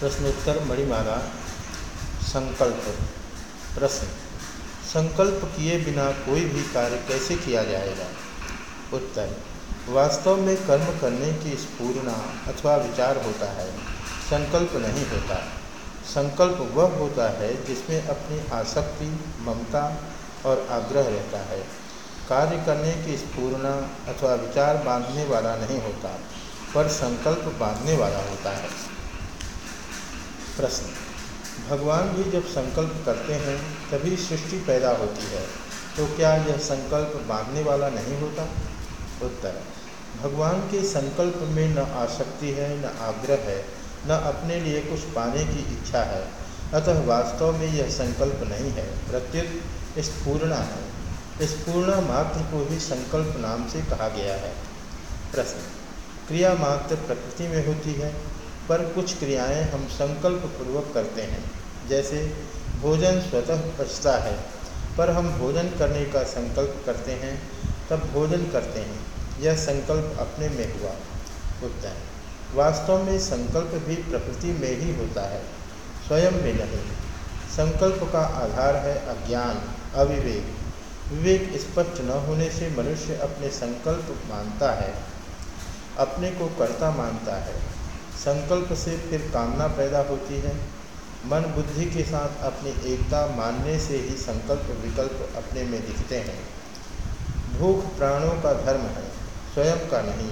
प्रश्नोत्तर मणिमाला संकल्प प्रश्न। संकल्प किए बिना कोई भी कार्य कैसे किया जाएगा? उत्तर, वास्तव में कर्म करने की स्फूर्णा अथवा विचार होता है, संकल्प नहीं होता। संकल्प वह होता है जिसमें अपनी आसक्ति, ममता और आग्रह रहता है। कार्य करने की स्फूर्णा अथवा विचार बांधने वाला नहीं होता, पर संकल्प बांधने वाला होता है। प्रश्न। भगवान भी जब संकल्प करते हैं, तभी सृष्टि पैदा होती है। तो क्या यह संकल्प बांधने वाला नहीं होता? उत्तर। भगवान के संकल्प में न आसक्ति है, न आग्रह है, न अपने लिए कुछ पाने की इच्छा है। अतः वास्तव में यह संकल्प नहीं है। प्रत्युत स्फूर्णा है। स्फूर्णा मात्र को ही संकल्प नाम से कहा गया है। प्रश्न। क्रिया मात्र प्रकृति में होती है पर कुछ क्रियाएँ हम संकल्प पूर्वक करते हैं। जैसे, भोजन स्वतः पचता है, पर हम भोजन करने का संकल्प करते हैं, तब भोजन करते हैं। यह संकल्प अपने में हुआ। उत्तर, वास्तव में संकल्प भी प्रकृति में ही होता है, स्वयं में नहीं। संकल्प का आधार है अज्ञान, अविवेक। विवेक स्पष्ट न होने से मनुष्य अपने संकल्प मानता है, अपने को कर्ता मानता है। संकल्प से फिर कामना पैदा होती है। मन बुद्धि के साथ अपनी एकता मानने से ही संकल्प विकल्प अपने में दिखते हैं। भूख प्राणों का धर्म है स्वयं का नहीं।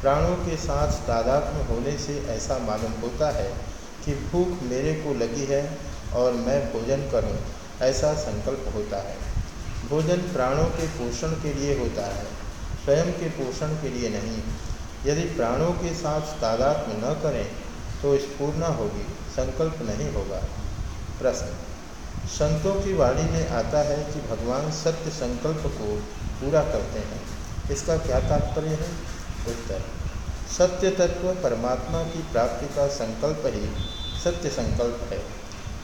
प्राणों के साथ तादात्म होने से ऐसा मालूम होता है कि भूख मेरे को लगी है और मैं भोजन करूँ, ऐसा संकल्प होता है। भोजन प्राणों के पोषण के लिए होता है स्वयं के पोषण के लिए नहीं। यदि प्राणों के साथ तादात्म्य न करें तो स्पूर्णा होगी, संकल्प नहीं होगा। प्रश्न। संतों की वाणी में आता है कि भगवान सत्य संकल्प को पूरा करते हैं। इसका क्या तात्पर्य है? उत्तर। सत्य तत्व परमात्मा की प्राप्ति का संकल्प ही सत्य संकल्प है,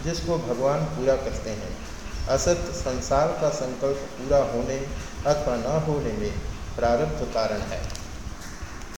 जिसको भगवान पूरा करते हैं। असत्य संसार का संकल्प पूरा होने अथवा न होने में प्रारब्ध कारण है।